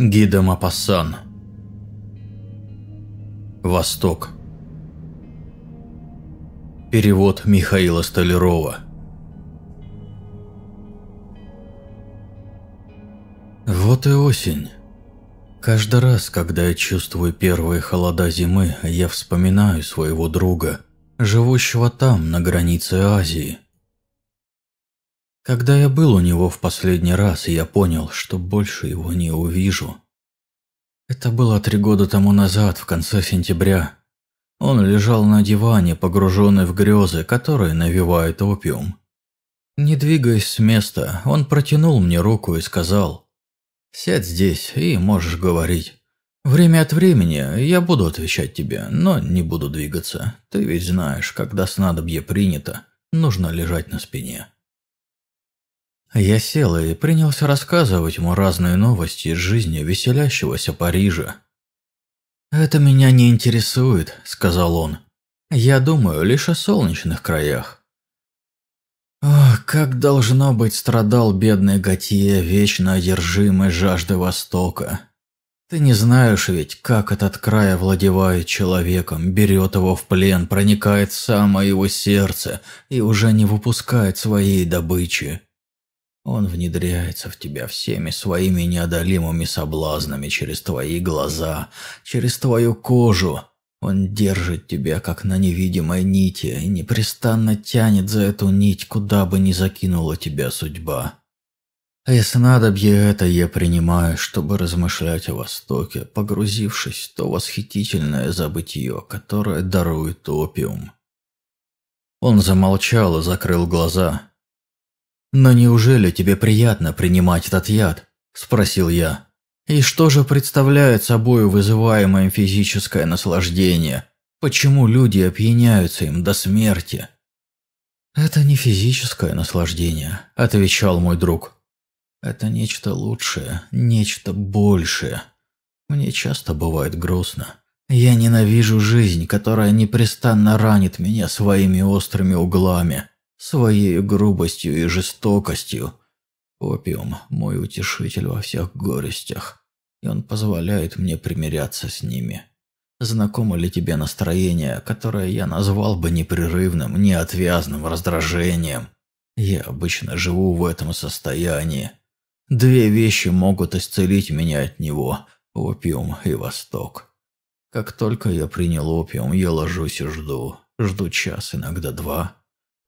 Гида Мапассан Восток Перевод Михаила Столярова Вот и осень. Каждый раз, когда я чувствую первые холода зимы, я вспоминаю своего друга, живущего там, на границе Азии. Когда я был у него в последний раз, я понял, что больше его не увижу. Это было три года тому назад, в конце сентября. Он лежал на диване, погруженный в грезы, которые навевают опиум. Не двигаясь с места, он протянул мне руку и сказал, «Сядь здесь и можешь говорить. Время от времени я буду отвечать тебе, но не буду двигаться. Ты ведь знаешь, когда снадобье принято, нужно лежать на спине». Я сел и принялся рассказывать ему разные новости из жизни веселящегося Парижа. «Это меня не интересует», – сказал он. «Я думаю лишь о солнечных краях». Ох, как должно быть страдал бедный Готье, вечно одержимый жаждой Востока. Ты не знаешь ведь, как этот край овладевает человеком, берет его в плен, проникает в самое его сердце и уже не выпускает своей добычи. Он внедряется в тебя всеми своими неодолимыми соблазнами через твои глаза, через твою кожу. Он держит тебя, как на невидимой нити, и непрестанно тянет за эту нить, куда бы ни закинула тебя судьба. И снадобье это я принимаю, чтобы размышлять о Востоке, погрузившись в то восхитительное забытье, которое дарует опиум. Он замолчал и закрыл глаза, «Но неужели тебе приятно принимать этот яд?» – спросил я. «И что же представляет собой вызываемое физическое наслаждение? Почему люди опьяняются им до смерти?» «Это не физическое наслаждение», – отвечал мой друг. «Это нечто лучшее, нечто большее. Мне часто бывает грустно. Я ненавижу жизнь, которая непрестанно ранит меня своими острыми углами своей грубостью и жестокостью. Опиум – мой утешитель во всех горестях, и он позволяет мне примиряться с ними. Знакомо ли тебе настроение, которое я назвал бы непрерывным, неотвязным раздражением? Я обычно живу в этом состоянии. Две вещи могут исцелить меня от него – опиум и восток. Как только я принял опиум, я ложусь и жду. Жду час, иногда два.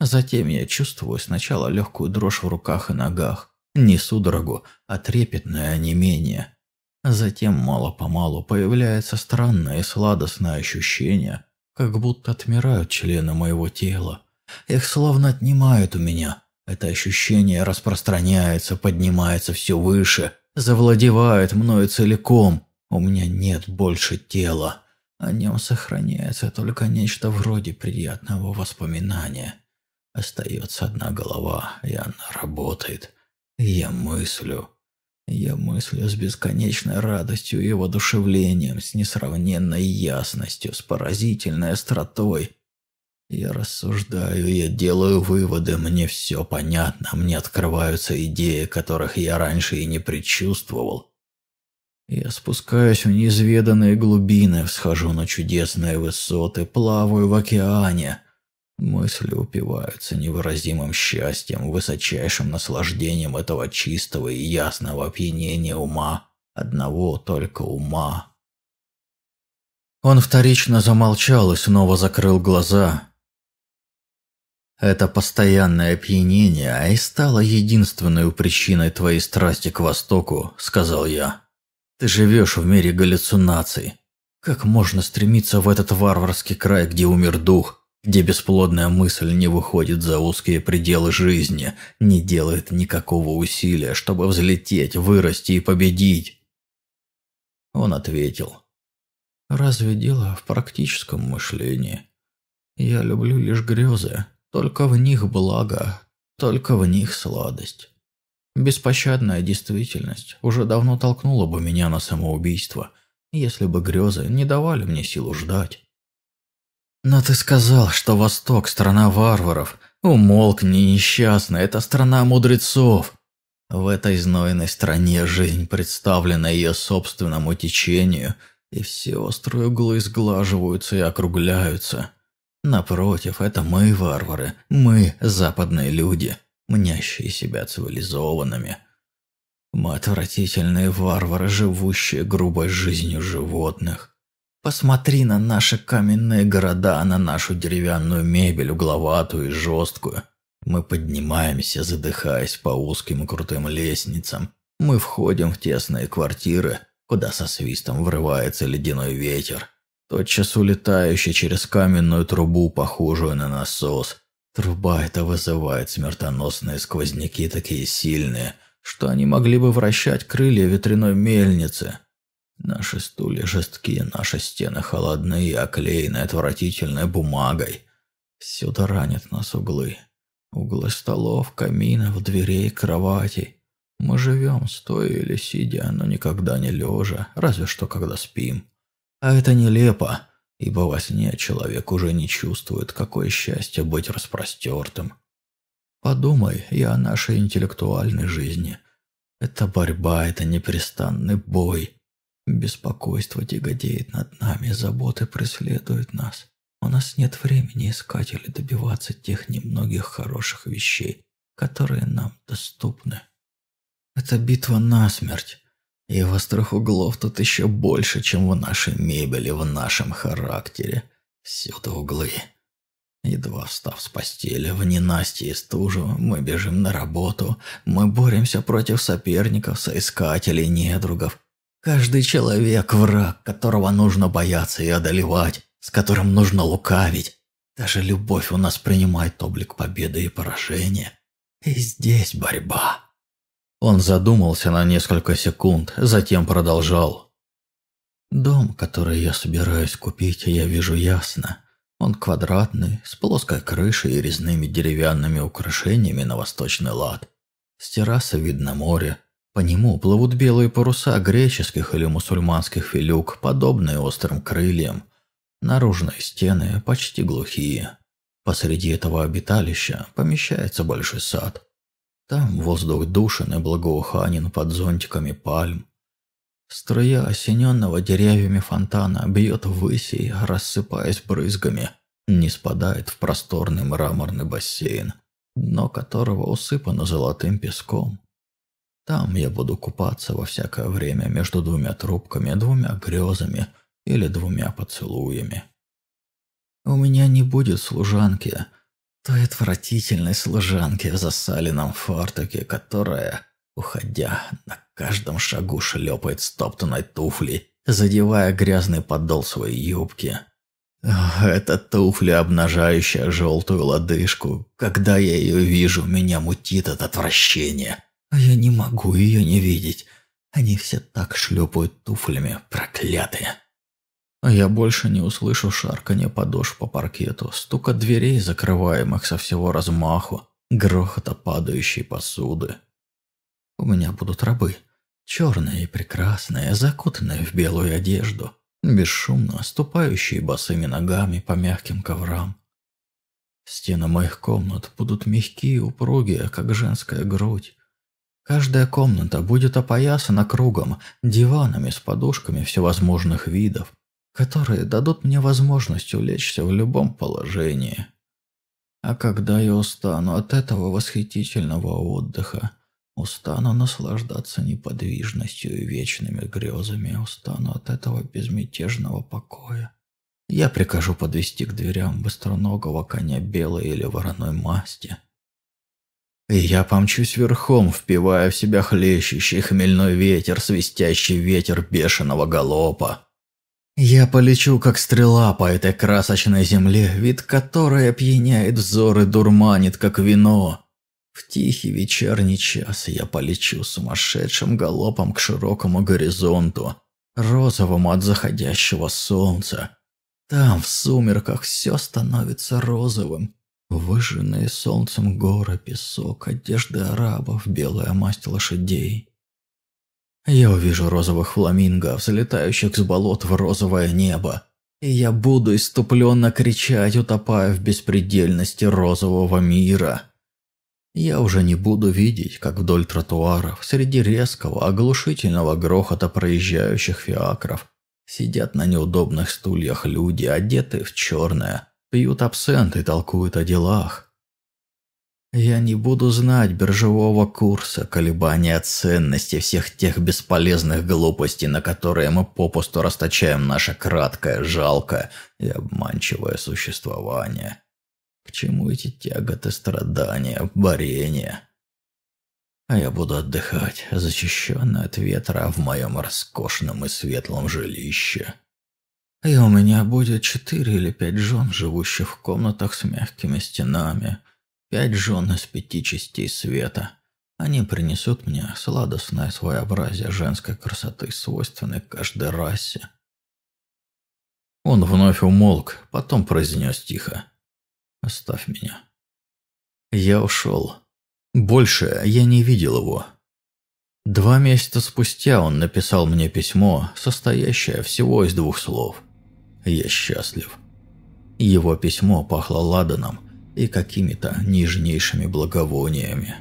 Затем я чувствую сначала легкую дрожь в руках и ногах, не судорогу, а трепетное онемение. Затем мало-помалу появляется странное и сладостное ощущение, как будто отмирают члены моего тела. Их словно отнимают у меня. Это ощущение распространяется, поднимается все выше, завладевает мною целиком. У меня нет больше тела. О нем сохраняется только нечто вроде приятного воспоминания. Остается одна голова, и она работает. Я мыслю. Я мыслю с бесконечной радостью и воодушевлением, с несравненной ясностью, с поразительной остротой. Я рассуждаю, я делаю выводы, мне все понятно, мне открываются идеи, которых я раньше и не предчувствовал. Я спускаюсь в неизведанные глубины, всхожу на чудесные высоты, плаваю в океане – Мысли упиваются невыразимым счастьем, высочайшим наслаждением этого чистого и ясного опьянения ума, одного только ума. Он вторично замолчал и снова закрыл глаза. Это постоянное опьянение а и стало единственной причиной твоей страсти к Востоку, сказал я. Ты живешь в мире галлюцинаций. Как можно стремиться в этот варварский край, где умер дух, где бесплодная мысль не выходит за узкие пределы жизни, не делает никакого усилия, чтобы взлететь, вырасти и победить. Он ответил. «Разве дело в практическом мышлении? Я люблю лишь грезы, только в них благо, только в них сладость. Беспощадная действительность уже давно толкнула бы меня на самоубийство, если бы грезы не давали мне силу ждать. «Но ты сказал, что Восток – страна варваров. Умолкни, несчастный, это страна мудрецов. В этой знойной стране жизнь представлена ее собственному течению, и все острые углы сглаживаются и округляются. Напротив, это мы, варвары, мы, западные люди, мнящие себя цивилизованными. Мы отвратительные варвары, живущие грубой жизнью животных. Посмотри на наши каменные города, на нашу деревянную мебель, угловатую и жесткую. Мы поднимаемся, задыхаясь по узким и крутым лестницам. Мы входим в тесные квартиры, куда со свистом врывается ледяной ветер, тотчас улетающий через каменную трубу, похожую на насос. Труба эта вызывает смертоносные сквозняки такие сильные, что они могли бы вращать крылья ветряной мельницы. Наши стулья жесткие, наши стены холодные, оклеены отвратительной бумагой. Сюда ранят нас углы. Углы столов, каминов, дверей, кроватей. Мы живем, стоя или сидя, но никогда не лежа, разве что когда спим. А это нелепо, ибо во сне человек уже не чувствует, какое счастье быть распростертым. Подумай и о нашей интеллектуальной жизни. Это борьба, это непрестанный бой. Беспокойство тяготеет над нами, заботы преследуют нас. У нас нет времени искать или добиваться тех немногих хороших вещей, которые нам доступны. Это битва насмерть, и острых углов тут еще больше, чем в нашей мебели, в нашем характере. Всюду углы. Едва встав с постели, в ненастье и стужу, мы бежим на работу, мы боремся против соперников, соискателей, недругов, Каждый человек – враг, которого нужно бояться и одолевать, с которым нужно лукавить. Даже любовь у нас принимает облик победы и поражения. И здесь борьба. Он задумался на несколько секунд, затем продолжал. Дом, который я собираюсь купить, я вижу ясно. Он квадратный, с плоской крышей и резными деревянными украшениями на восточный лад. С террасы видно море, по нему плывут белые паруса греческих или мусульманских филюк, подобные острым крыльям. Наружные стены почти глухие. Посреди этого обиталища помещается большой сад. Там воздух душен и благоуханен под зонтиками пальм. Струя осененного деревьями фонтана бьет ввысь и, рассыпаясь брызгами, не спадает в просторный мраморный бассейн, дно которого усыпано золотым песком. Там я буду купаться во всякое время между двумя трубками, двумя грезами или двумя поцелуями. У меня не будет служанки, той отвратительной служанки в засаленном фартуке, которая, уходя, на каждом шагу шлепает стоптанной туфлей, задевая грязный подол своей юбки. Это туфля, обнажающая желтую лодыжку. Когда я ее вижу, меня мутит от отвращения. А я не могу ее не видеть. Они все так шлепают туфлями, проклятые. А я больше не услышу шарканья подошв по паркету, стука дверей, закрываемых со всего размаху, грохота падающей посуды. У меня будут рабы, черные и прекрасные, закутанные в белую одежду, бесшумно ступающие босыми ногами по мягким коврам. Стены моих комнат будут мягкие и упругие, как женская грудь, Каждая комната будет опоясана кругом, диванами с подушками всевозможных видов, которые дадут мне возможность улечься в любом положении. А когда я устану от этого восхитительного отдыха, устану наслаждаться неподвижностью и вечными грезами, устану от этого безмятежного покоя, я прикажу подвести к дверям быстроногого коня белой или вороной масти – я помчусь верхом, впивая в себя хлещущий хмельной ветер, свистящий ветер бешеного галопа. Я полечу, как стрела по этой красочной земле, вид которой опьяняет взор и дурманит, как вино. В тихий вечерний час я полечу сумасшедшим галопом к широкому горизонту, розовому от заходящего солнца. Там, в сумерках, все становится розовым, Выжженные солнцем горы, песок, одежды арабов, белая масть лошадей. Я увижу розовых фламинго, взлетающих с болот в розовое небо, и я буду иступленно кричать, утопая в беспредельности розового мира. Я уже не буду видеть, как вдоль тротуаров, среди резкого, оглушительного грохота проезжающих фиакров, сидят на неудобных стульях люди, одетые в черное, пьют абсент и толкуют о делах. Я не буду знать биржевого курса, колебания ценности всех тех бесполезных глупостей, на которые мы попусту расточаем наше краткое, жалкое и обманчивое существование. К чему эти тяготы, страдания, борения? А я буду отдыхать, защищенный от ветра в моем роскошном и светлом жилище. И у меня будет четыре или пять жен, живущих в комнатах с мягкими стенами – Пять жен из пяти частей света. Они принесут мне сладостное своеобразие женской красоты, свойственной каждой расе. Он вновь умолк, потом произнес тихо. «Оставь меня». Я ушел. Больше я не видел его. Два месяца спустя он написал мне письмо, состоящее всего из двух слов. «Я счастлив». Его письмо пахло ладаном – и какими-то нежнейшими благовониями.